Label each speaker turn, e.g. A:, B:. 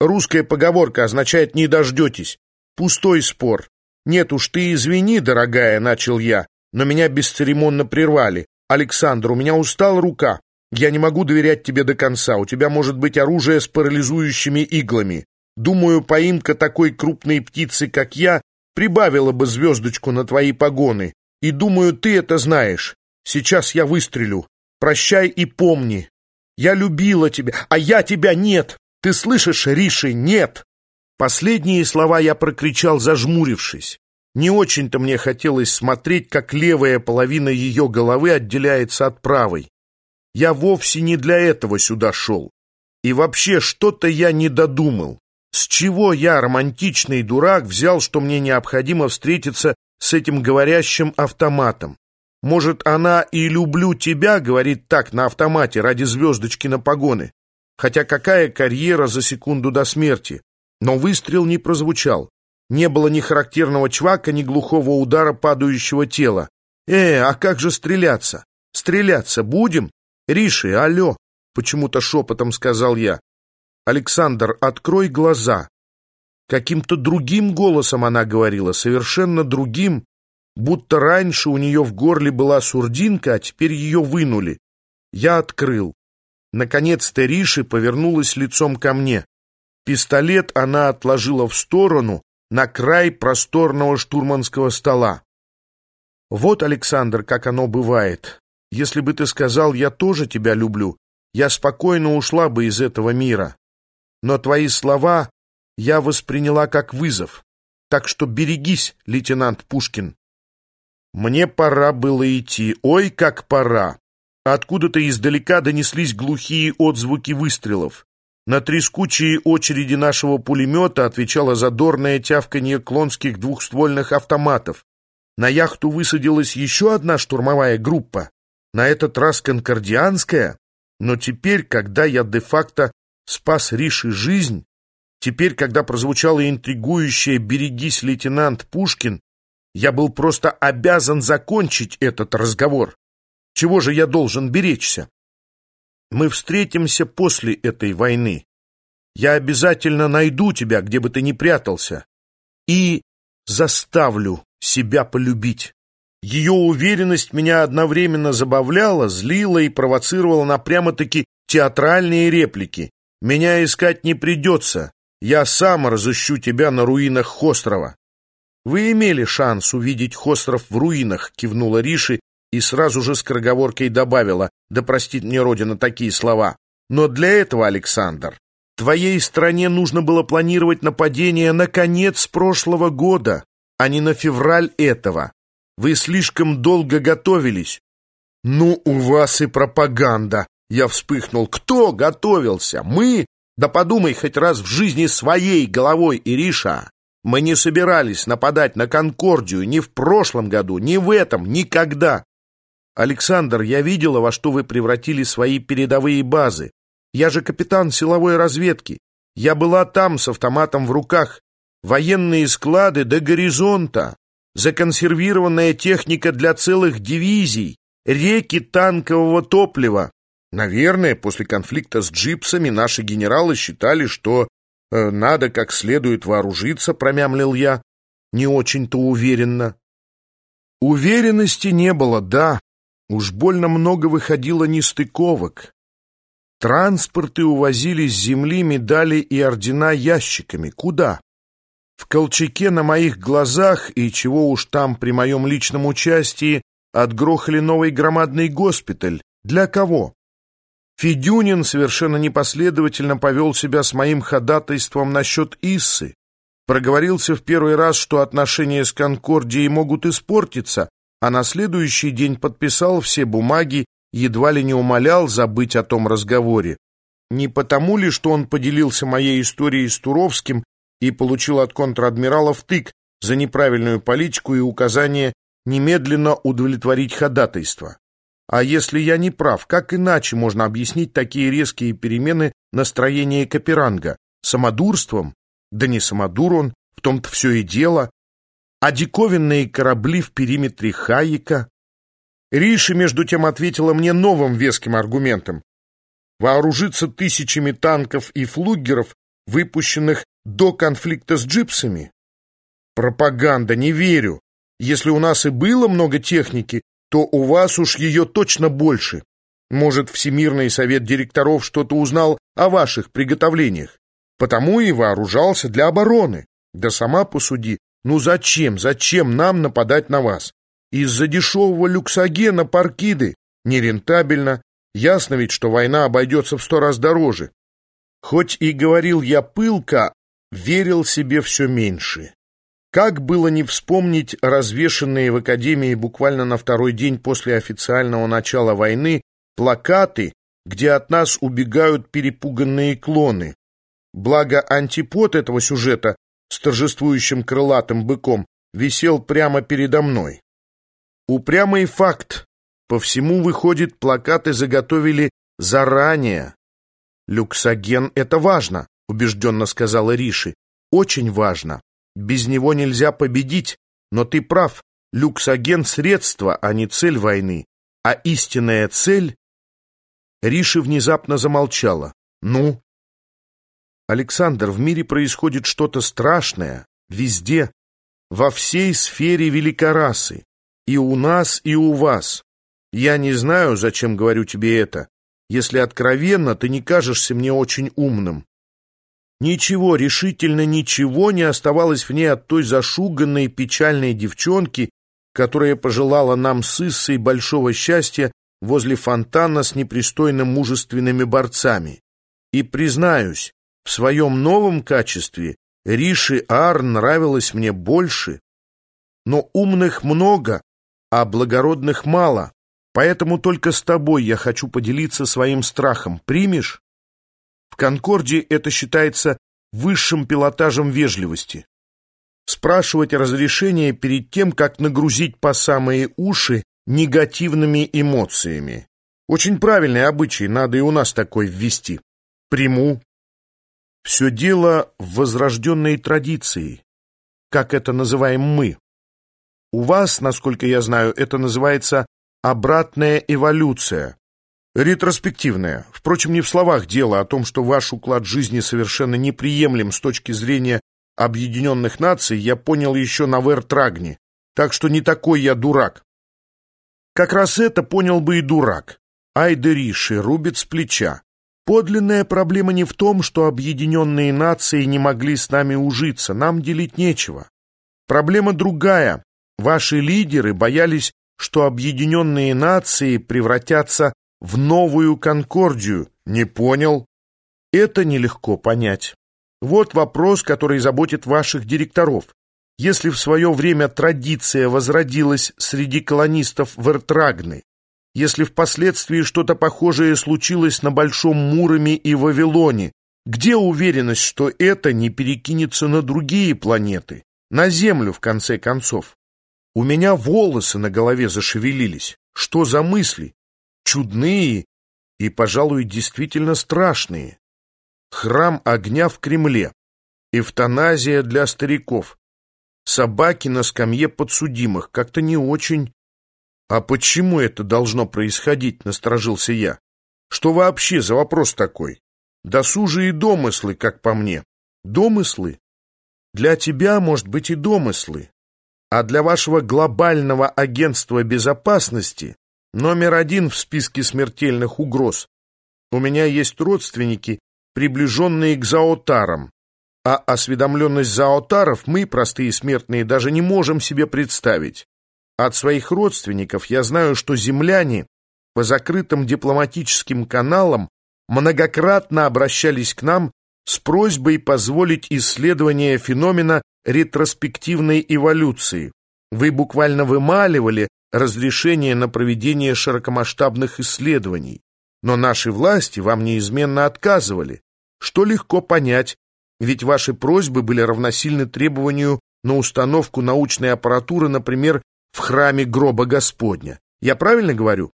A: Русская поговорка означает «не дождетесь». Пустой спор. Нет уж, ты извини, дорогая, начал я, но меня бесцеремонно прервали. Александр, у меня устала рука. Я не могу доверять тебе до конца. У тебя может быть оружие с парализующими иглами. Думаю, поимка такой крупной птицы, как я, прибавила бы звездочку на твои погоны. И думаю, ты это знаешь. Сейчас я выстрелю. Прощай и помни. Я любила тебя, а я тебя нет. Ты слышишь, Риши, нет!» Последние слова я прокричал, зажмурившись. Не очень-то мне хотелось смотреть, как левая половина ее головы отделяется от правой. Я вовсе не для этого сюда шел. И вообще, что-то я не додумал. С чего я, романтичный дурак, взял, что мне необходимо встретиться с этим говорящим автоматом? Может, она и люблю тебя, говорит так на автомате, ради звездочки на погоны. Хотя какая карьера за секунду до смерти? Но выстрел не прозвучал. Не было ни характерного чвака, ни глухого удара падающего тела. «Э, а как же стреляться? Стреляться будем? Риши, алло!» Почему-то шепотом сказал я. «Александр, открой глаза!» Каким-то другим голосом она говорила, совершенно другим, будто раньше у нее в горле была сурдинка, а теперь ее вынули. Я открыл. Наконец-то Риши повернулась лицом ко мне. Пистолет она отложила в сторону, на край просторного штурманского стола. «Вот, Александр, как оно бывает. Если бы ты сказал, я тоже тебя люблю, я спокойно ушла бы из этого мира. Но твои слова я восприняла как вызов. Так что берегись, лейтенант Пушкин». Мне пора было идти. Ой, как пора! Откуда-то издалека донеслись глухие отзвуки выстрелов. На трескучие очереди нашего пулемета отвечало задорное тявканье клонских двухствольных автоматов. На яхту высадилась еще одна штурмовая группа, на этот раз конкордианская, но теперь, когда я де-факто спас Риши жизнь, теперь, когда прозвучало интригующее «берегись, лейтенант Пушкин», я был просто обязан закончить этот разговор. Чего же я должен беречься? Мы встретимся после этой войны. Я обязательно найду тебя, где бы ты ни прятался, и заставлю себя полюбить. Ее уверенность меня одновременно забавляла, злила и провоцировала на прямо-таки театральные реплики. «Меня искать не придется. Я сам разыщу тебя на руинах Хострова». «Вы имели шанс увидеть Хостров в руинах», — кивнула Риши, и сразу же скороговоркой добавила, да простит мне Родина такие слова. Но для этого, Александр, твоей стране нужно было планировать нападение на конец прошлого года, а не на февраль этого. Вы слишком долго готовились. Ну, у вас и пропаганда. Я вспыхнул. Кто готовился? Мы? Да подумай хоть раз в жизни своей головой, Ириша. Мы не собирались нападать на Конкордию ни в прошлом году, ни в этом, никогда. «Александр, я видела, во что вы превратили свои передовые базы. Я же капитан силовой разведки. Я была там с автоматом в руках. Военные склады до горизонта. Законсервированная техника для целых дивизий. Реки танкового топлива. Наверное, после конфликта с джипсами наши генералы считали, что э, надо как следует вооружиться, промямлил я. Не очень-то уверенно. Уверенности не было, да, Уж больно много выходило нестыковок. Транспорты увозили с земли медали и ордена ящиками. Куда? В Колчаке на моих глазах, и чего уж там при моем личном участии, отгрохали новый громадный госпиталь. Для кого? Федюнин совершенно непоследовательно повел себя с моим ходатайством насчет Иссы. Проговорился в первый раз, что отношения с Конкордией могут испортиться, а на следующий день подписал все бумаги, едва ли не умолял забыть о том разговоре. Не потому ли, что он поделился моей историей с Туровским и получил от контр-адмирала втык за неправильную политику и указание немедленно удовлетворить ходатайство. А если я не прав, как иначе можно объяснить такие резкие перемены настроения Каперанга? Самодурством? Да не самодур он, в том-то все и дело а диковинные корабли в периметре Хайека. Риши, между тем, ответила мне новым веским аргументом. Вооружиться тысячами танков и флугеров выпущенных до конфликта с джипсами? Пропаганда, не верю. Если у нас и было много техники, то у вас уж ее точно больше. Может, Всемирный совет директоров что-то узнал о ваших приготовлениях. Потому и вооружался для обороны. Да сама посуди, ну зачем, зачем нам нападать на вас? Из-за дешевого люксогена паркиды. Нерентабельно. Ясно ведь, что война обойдется в сто раз дороже. Хоть и говорил я пылко, верил себе все меньше. Как было не вспомнить развешенные в Академии буквально на второй день после официального начала войны плакаты, где от нас убегают перепуганные клоны. Благо антипод этого сюжета с торжествующим крылатым быком висел прямо передо мной. Упрямый факт. По всему, выходит, плакаты заготовили заранее. «Люксоген — это важно», — убежденно сказала Риши. «Очень важно. Без него нельзя победить, но ты прав. Люксоген — средство, а не цель войны. А истинная цель...» Риши внезапно замолчала. «Ну?» «Александр, в мире происходит что-то страшное. Везде. Во всей сфере великорасы. И у нас, и у вас. Я не знаю, зачем говорю тебе это. Если откровенно, ты не кажешься мне очень умным. Ничего, решительно ничего не оставалось в ней от той зашуганной печальной девчонки, которая пожелала нам с Иссой большого счастья возле фонтана с непристойно мужественными борцами. И, признаюсь, в своем новом качестве Риши Ар нравилась мне больше. Но умных много, а благородных мало, поэтому только с тобой я хочу поделиться своим страхом. Примешь? В Конкорде это считается высшим пилотажем вежливости. Спрашивать разрешение перед тем, как нагрузить по самые уши негативными эмоциями. Очень правильный обычай, надо и у нас такой ввести. Приму. Все дело в возрожденной традиции, как это называем мы. У вас, насколько я знаю, это называется обратная эволюция. Ретроспективная. Впрочем, не в словах дело о том, что ваш уклад жизни совершенно неприемлем с точки зрения объединенных наций, я понял еще на Вертрагне. Так что не такой я дурак. Как раз это понял бы и дурак. Айдериши рубит с плеча. Подлинная проблема не в том, что объединенные нации не могли с нами ужиться, нам делить нечего. Проблема другая. Ваши лидеры боялись, что объединенные нации превратятся в новую Конкордию. Не понял? Это нелегко понять. Вот вопрос, который заботит ваших директоров. Если в свое время традиция возродилась среди колонистов Вертрагны, если впоследствии что-то похожее случилось на Большом Муроме и Вавилоне, где уверенность, что это не перекинется на другие планеты, на Землю, в конце концов? У меня волосы на голове зашевелились. Что за мысли? Чудные и, пожалуй, действительно страшные. Храм огня в Кремле. Эвтаназия для стариков. Собаки на скамье подсудимых. Как-то не очень. А почему это должно происходить, насторожился я. Что вообще за вопрос такой? Досужие домыслы, как по мне. Домыслы? Для тебя, может быть, и домыслы а для вашего глобального агентства безопасности номер один в списке смертельных угроз. У меня есть родственники, приближенные к заотарам, а осведомленность заотаров мы, простые смертные, даже не можем себе представить. От своих родственников я знаю, что земляне по закрытым дипломатическим каналам многократно обращались к нам с просьбой позволить исследование феномена ретроспективной эволюции. Вы буквально вымаливали разрешение на проведение широкомасштабных исследований. Но наши власти вам неизменно отказывали, что легко понять, ведь ваши просьбы были равносильны требованию на установку научной аппаратуры, например, в храме гроба Господня. Я правильно говорю?